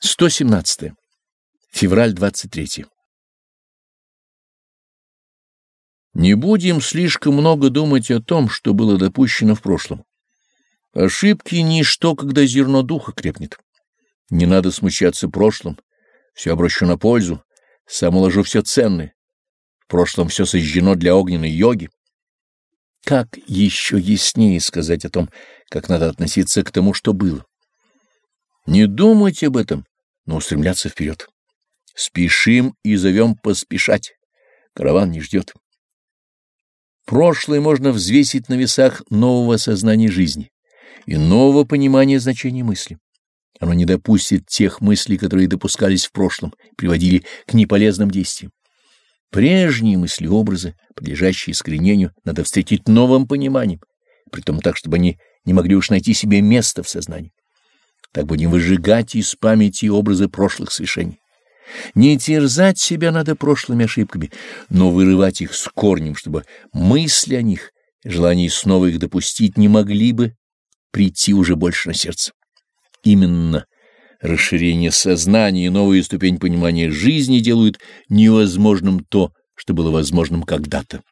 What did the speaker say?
117. Февраль 23. Не будем слишком много думать о том, что было допущено в прошлом. Ошибки — ничто, когда зерно духа крепнет. Не надо смущаться прошлым, все обращу на пользу, сам уложу все ценное. В прошлом все сожжено для огненной йоги. Как еще яснее сказать о том, как надо относиться к тому, что было? Не думать об этом, но устремляться вперед. Спешим и зовем поспешать. Караван не ждет. Прошлое можно взвесить на весах нового сознания жизни и нового понимания значения мысли. Оно не допустит тех мыслей, которые допускались в прошлом, приводили к неполезным действиям. Прежние мысли-образы, подлежащие искоренению, надо встретить новым пониманием, притом так, чтобы они не могли уж найти себе место в сознании. Так будем выжигать из памяти образы прошлых свершений. Не терзать себя надо прошлыми ошибками, но вырывать их с корнем, чтобы мысли о них, желание снова их допустить не могли бы прийти уже больше на сердце. Именно расширение сознания и новая ступень понимания жизни делают невозможным то, что было возможным когда-то.